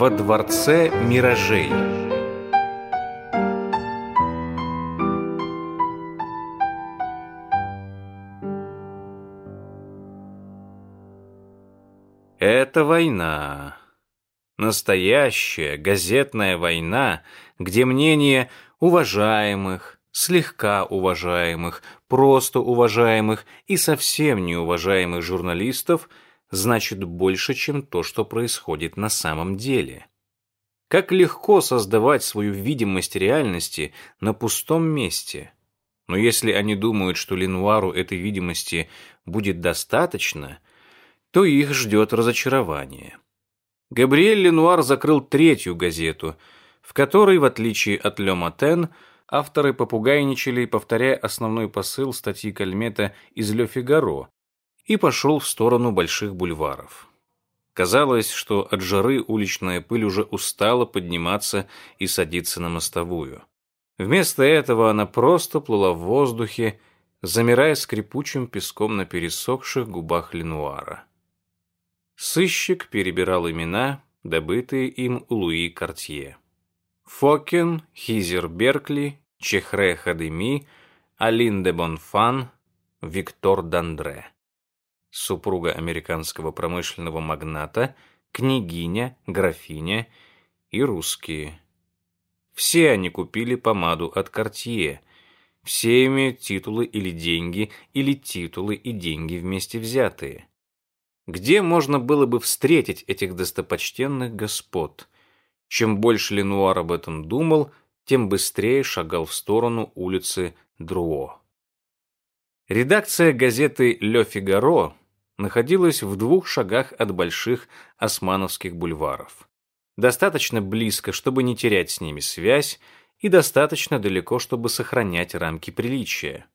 Во дворце миражей Это война. Настоящая газетная война, где мнение уважаемых, слегка уважаемых, просто уважаемых и совсем неуважаемых журналистов значит больше, чем то, что происходит на самом деле. Как легко создавать свою видимость реальности на пустом месте. Но если они думают, что Ленуару этой видимости будет достаточно, то их ждет разочарование. Габриэль Ленуар закрыл третью газету, в которой, в отличие от Ле Матен, авторы попугайничали, повторяя основной посыл статьи Кальмета из Ле Фигаро, и пошел в сторону больших бульваров. Казалось, что от жары уличная пыль уже устала подниматься и садиться на мостовую. Вместо этого она просто плыла в воздухе, замирая скрипучим песком на пересохших губах Ленуара. Сыщик перебирал имена, добытые им у Луи Кортье. Фокен, Хизер Беркли, Чехре Хадеми, Алин де Бонфан, Виктор Дандре. Супруга американского промышленного магната, княгиня, графиня и русские. Все они купили помаду от Кортье. Все имеют титулы или деньги, или титулы и деньги вместе взятые. Где можно было бы встретить этих достопочтенных господ? Чем больше Ленуар об этом думал, тем быстрее шагал в сторону улицы Друо. Редакция газеты «Ле Фигаро» находилась в двух шагах от больших османовских бульваров. Достаточно близко, чтобы не терять с ними связь, и достаточно далеко, чтобы сохранять рамки приличия.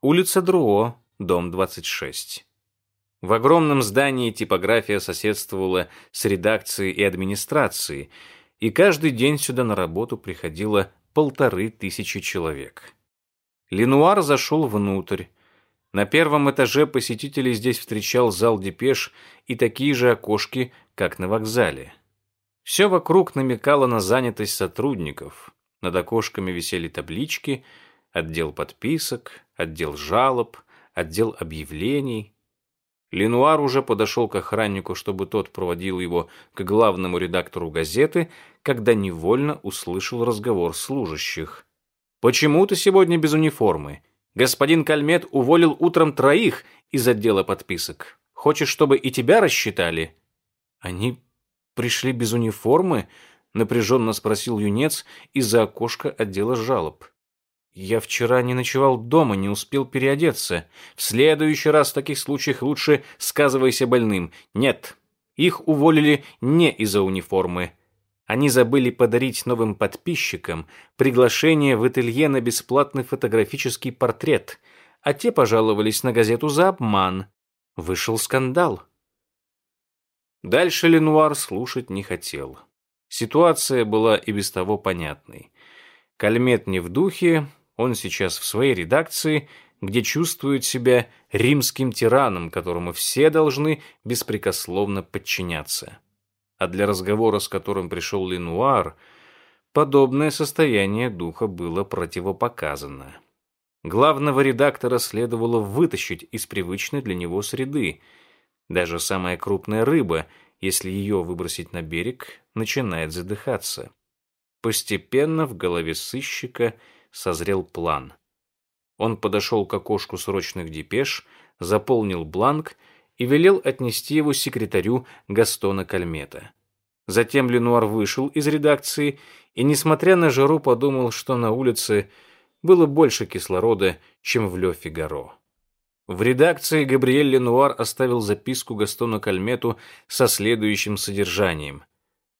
Улица Друо, дом 26. В огромном здании типография соседствовала с редакцией и администрацией, и каждый день сюда на работу приходило полторы тысячи человек. Ленуар зашел внутрь. На первом этаже посетителей здесь встречал зал депеш и такие же окошки, как на вокзале. Все вокруг намекало на занятость сотрудников. Над окошками висели таблички «Отдел подписок», «Отдел жалоб», «Отдел объявлений». Ленуар уже подошел к охраннику, чтобы тот проводил его к главному редактору газеты, когда невольно услышал разговор служащих. «Почему ты сегодня без униформы? Господин Кальмет уволил утром троих из отдела подписок. Хочешь, чтобы и тебя рассчитали?» «Они пришли без униформы?» — напряженно спросил юнец из-за окошка отдела жалоб. «Я вчера не ночевал дома, не успел переодеться. В следующий раз в таких случаях лучше сказывайся больным. Нет, их уволили не из-за униформы. Они забыли подарить новым подписчикам приглашение в ателье на бесплатный фотографический портрет, а те пожаловались на газету за обман. Вышел скандал. Дальше Ленуар слушать не хотел. Ситуация была и без того понятной. Кальмет не в духе, он сейчас в своей редакции, где чувствует себя римским тираном, которому все должны беспрекословно подчиняться а для разговора, с которым пришел Ленуар, подобное состояние духа было противопоказано. Главного редактора следовало вытащить из привычной для него среды. Даже самая крупная рыба, если ее выбросить на берег, начинает задыхаться. Постепенно в голове сыщика созрел план. Он подошел к окошку срочных депеш, заполнил бланк и велел отнести его секретарю Гастона Кальмета. Затем Ленуар вышел из редакции и, несмотря на жару, подумал, что на улице было больше кислорода, чем в Ле Фигаро. В редакции Габриэль Ленуар оставил записку Гастону Кальмету со следующим содержанием.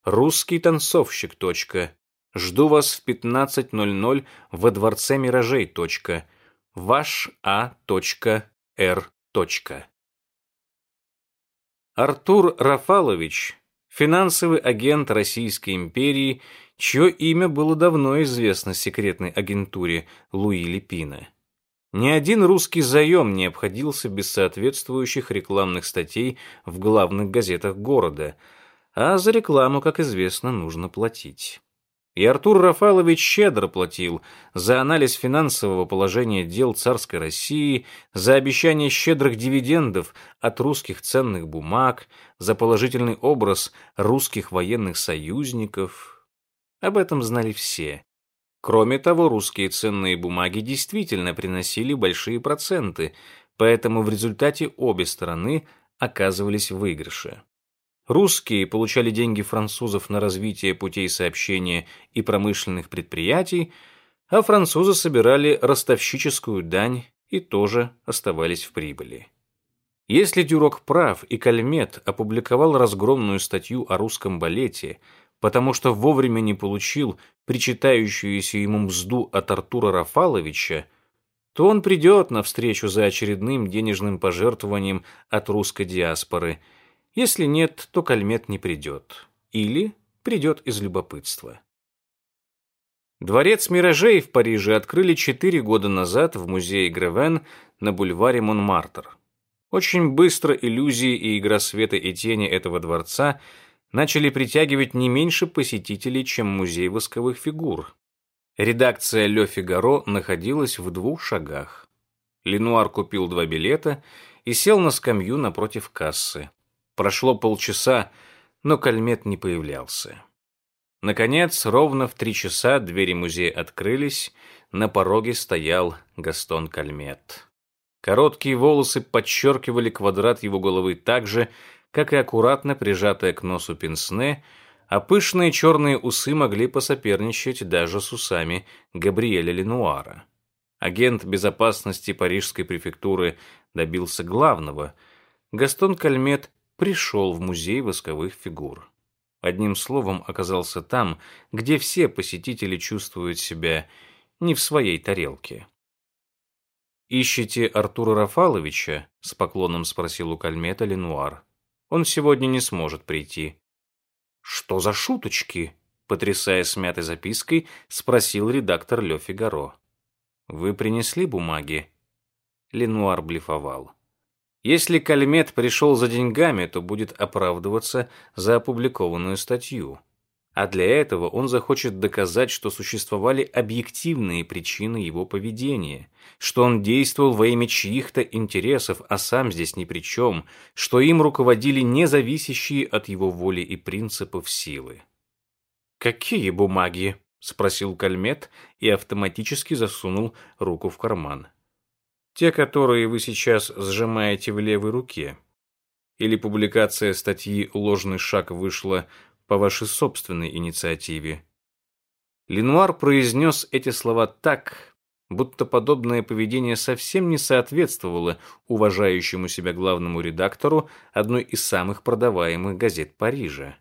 «Русский танцовщик. Точка. Жду вас в 15.00 во Дворце Миражей. Точка. Ваш А. Р. Артур Рафалович, финансовый агент Российской империи, чье имя было давно известно секретной агентуре Луи Липина. Ни один русский заем не обходился без соответствующих рекламных статей в главных газетах города, а за рекламу, как известно, нужно платить. И Артур Рафалович щедро платил за анализ финансового положения дел царской России, за обещание щедрых дивидендов от русских ценных бумаг, за положительный образ русских военных союзников. Об этом знали все. Кроме того, русские ценные бумаги действительно приносили большие проценты, поэтому в результате обе стороны оказывались в выигрыше. Русские получали деньги французов на развитие путей сообщения и промышленных предприятий, а французы собирали ростовщическую дань и тоже оставались в прибыли. Если Дюрок прав и Кальмет опубликовал разгромную статью о русском балете, потому что вовремя не получил причитающуюся ему мзду от Артура Рафаловича, то он придет на встречу за очередным денежным пожертвованием от русской диаспоры – если нет, то Кальмет не придет. Или придет из любопытства. Дворец миражей в Париже открыли четыре года назад в музее Гревен на бульваре Монмартр. Очень быстро иллюзии и игра света и тени этого дворца начали притягивать не меньше посетителей, чем музей восковых фигур. Редакция «Ле Фигаро» находилась в двух шагах. Ленуар купил два билета и сел на скамью напротив кассы. Прошло полчаса, но Кальмет не появлялся. Наконец, ровно в три часа двери музея открылись, на пороге стоял Гастон Кальмет. Короткие волосы подчеркивали квадрат его головы так же, как и аккуратно прижатая к носу пенсне, а пышные черные усы могли посоперничать даже с усами Габриэля Ленуара. Агент безопасности парижской префектуры добился главного. Гастон Кальмет пришел в музей восковых фигур. Одним словом, оказался там, где все посетители чувствуют себя не в своей тарелке. «Ищете Артура Рафаловича?» — с поклоном спросил у Кальмета Ленуар. «Он сегодня не сможет прийти». «Что за шуточки?» — потрясая смятой запиской, спросил редактор Ле Фигаро. «Вы принесли бумаги?» Ленуар блефовал. Если Кальмет пришел за деньгами, то будет оправдываться за опубликованную статью. А для этого он захочет доказать, что существовали объективные причины его поведения, что он действовал во имя чьих-то интересов, а сам здесь ни при чем, что им руководили независящие от его воли и принципов силы. «Какие бумаги?» — спросил Кальмет и автоматически засунул руку в карман. Те, которые вы сейчас сжимаете в левой руке. Или публикация статьи «Ложный шаг» вышла по вашей собственной инициативе. Ленуар произнес эти слова так, будто подобное поведение совсем не соответствовало уважающему себя главному редактору одной из самых продаваемых газет Парижа.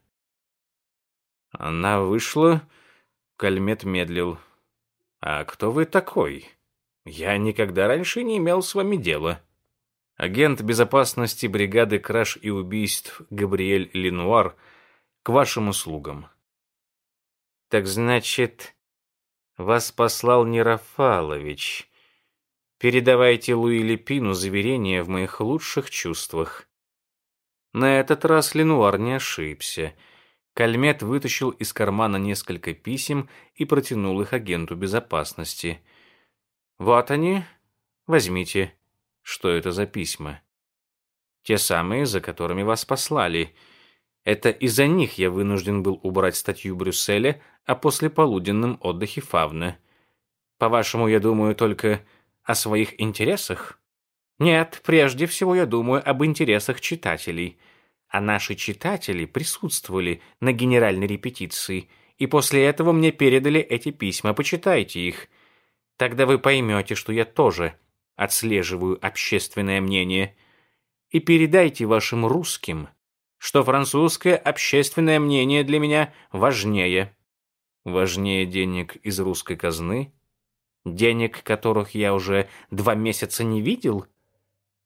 Она вышла, Кальмет медлил. «А кто вы такой?» Я никогда раньше не имел с вами дела. Агент безопасности бригады краж и убийств Габриэль Ленуар к вашим услугам. Так значит, вас послал не Рафалович. Передавайте Луи Лепину заверение в моих лучших чувствах. На этот раз Ленуар не ошибся. Кальмет вытащил из кармана несколько писем и протянул их агенту безопасности. Вот они. Возьмите. Что это за письма? Те самые, за которыми вас послали. Это из-за них я вынужден был убрать статью Брюсселя о послеполуденном отдыхе Фавна. По-вашему, я думаю только о своих интересах? Нет, прежде всего я думаю об интересах читателей. А наши читатели присутствовали на генеральной репетиции, и после этого мне передали эти письма. Почитайте их. Тогда вы поймете, что я тоже отслеживаю общественное мнение. И передайте вашим русским, что французское общественное мнение для меня важнее. Важнее денег из русской казны? Денег, которых я уже два месяца не видел?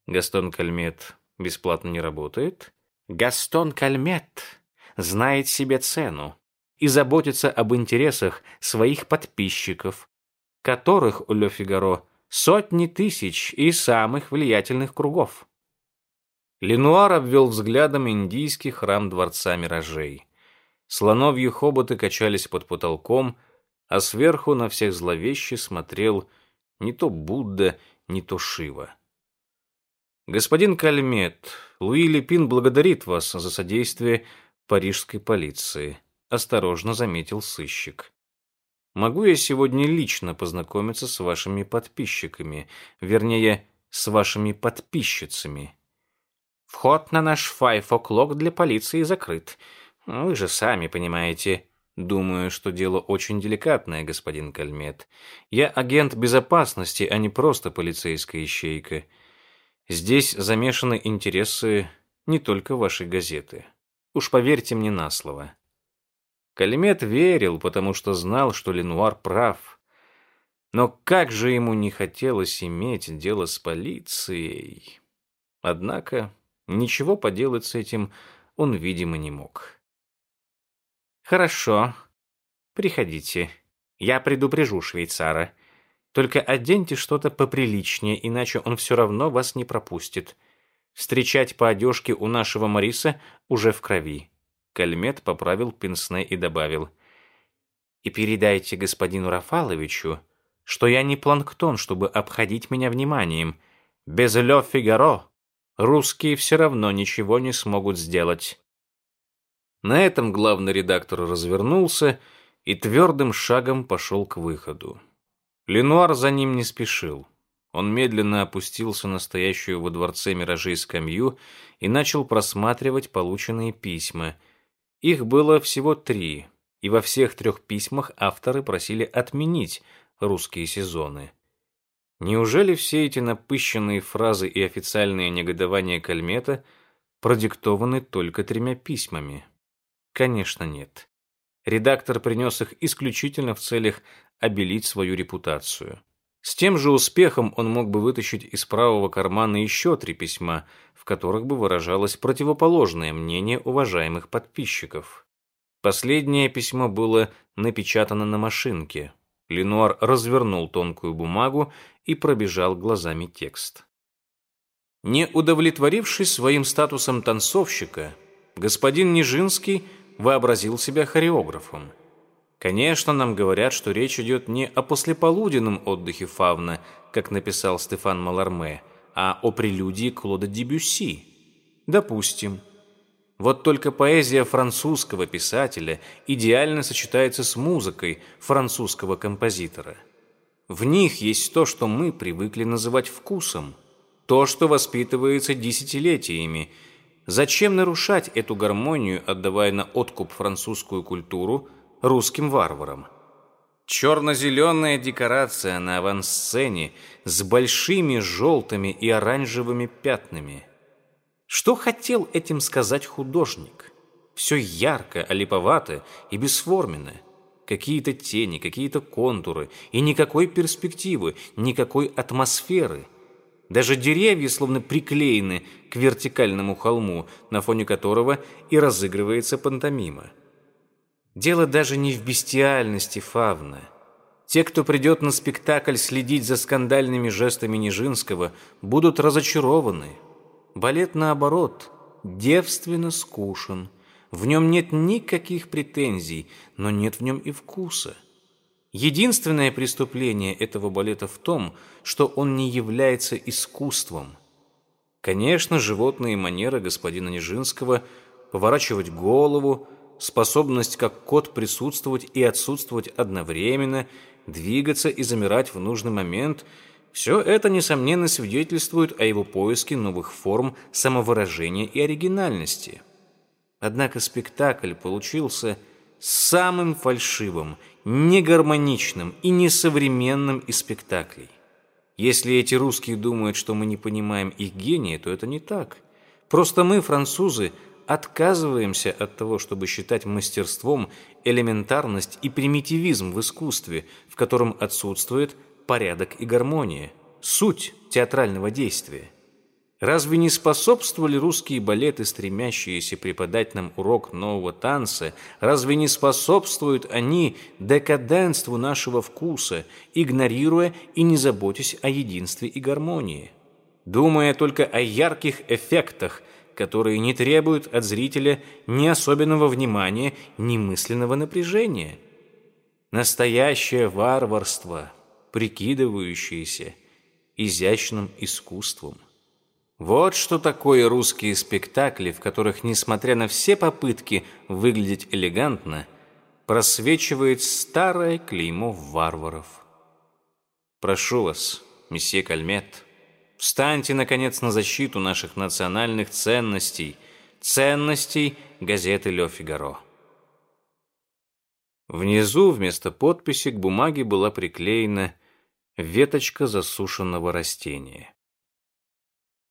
Гастон Кальмет бесплатно не работает? Гастон Кальмет знает себе цену и заботится об интересах своих подписчиков, которых у Ле Фигаро сотни тысяч и самых влиятельных кругов. Ленуар обвел взглядом индийский храм Дворца Миражей. Слоновьи хоботы качались под потолком, а сверху на всех зловеще смотрел не то Будда, не то Шива. «Господин Кальмет, Луи Лепин благодарит вас за содействие парижской полиции», — осторожно заметил сыщик. «Могу я сегодня лично познакомиться с вашими подписчиками, вернее, с вашими подписчицами?» «Вход на наш файф-оклок для полиции закрыт. Вы же сами понимаете». «Думаю, что дело очень деликатное, господин Кальмет. Я агент безопасности, а не просто полицейская ищейка». Здесь замешаны интересы не только вашей газеты. Уж поверьте мне на слово. Калимет верил, потому что знал, что Ленуар прав. Но как же ему не хотелось иметь дело с полицией. Однако ничего поделать с этим он, видимо, не мог. «Хорошо. Приходите. Я предупрежу швейцара. Только оденьте что-то поприличнее, иначе он все равно вас не пропустит. Встречать по одежке у нашего Мариса уже в крови. Кальмет поправил пенсне и добавил. И передайте господину Рафаловичу, что я не планктон, чтобы обходить меня вниманием. Без Ле Фигаро русские все равно ничего не смогут сделать. На этом главный редактор развернулся и твердым шагом пошел к выходу. Ленуар за ним не спешил. Он медленно опустился на стоящую во дворце миражей скамью и начал просматривать полученные письма. Их было всего три, и во всех трех письмах авторы просили отменить русские сезоны. Неужели все эти напыщенные фразы и официальные негодования Кальмета продиктованы только тремя письмами? Конечно, нет. Редактор принес их исключительно в целях обелить свою репутацию. С тем же успехом он мог бы вытащить из правого кармана еще три письма, в которых бы выражалось противоположное мнение уважаемых подписчиков. Последнее письмо было напечатано на машинке. Ленуар развернул тонкую бумагу и пробежал глазами текст. Не удовлетворившись своим статусом танцовщика, господин Нижинский вообразил себя хореографом – Конечно, нам говорят, что речь идет не о послеполуденном отдыхе фавна, как написал Стефан Маларме, а о прелюдии Клода Дебюсси. Допустим. Вот только поэзия французского писателя идеально сочетается с музыкой французского композитора. В них есть то, что мы привыкли называть вкусом, то, что воспитывается десятилетиями. Зачем нарушать эту гармонию, отдавая на откуп французскую культуру – русским варварам. Черно-зеленая декорация на авансцене с большими желтыми и оранжевыми пятнами. Что хотел этим сказать художник? Все ярко, олиповато и бесформенно. Какие-то тени, какие-то контуры и никакой перспективы, никакой атмосферы. Даже деревья словно приклеены к вертикальному холму, на фоне которого и разыгрывается пантомима. Дело даже не в бестиальности фавна. Те, кто придет на спектакль следить за скандальными жестами Нижинского, будут разочарованы. Балет, наоборот, девственно скушен. В нем нет никаких претензий, но нет в нем и вкуса. Единственное преступление этого балета в том, что он не является искусством. Конечно, животные манеры господина Нижинского поворачивать голову, способность как кот присутствовать и отсутствовать одновременно, двигаться и замирать в нужный момент – все это, несомненно, свидетельствует о его поиске новых форм самовыражения и оригинальности. Однако спектакль получился самым фальшивым, негармоничным и несовременным из спектаклей. Если эти русские думают, что мы не понимаем их гения, то это не так. Просто мы, французы, отказываемся от того, чтобы считать мастерством элементарность и примитивизм в искусстве, в котором отсутствует порядок и гармония, суть театрального действия. Разве не способствовали русские балеты, стремящиеся преподать нам урок нового танца, разве не способствуют они декаденству нашего вкуса, игнорируя и не заботясь о единстве и гармонии? думая только о ярких эффектах, которые не требуют от зрителя ни особенного внимания, ни мысленного напряжения. Настоящее варварство, прикидывающееся изящным искусством. Вот что такое русские спектакли, в которых, несмотря на все попытки выглядеть элегантно, просвечивает старое клеймо варваров. Прошу вас, месье Кальмет, встаньте, наконец, на защиту наших национальных ценностей, ценностей газеты «Ле Фигаро». Внизу вместо подписи к бумаге была приклеена веточка засушенного растения.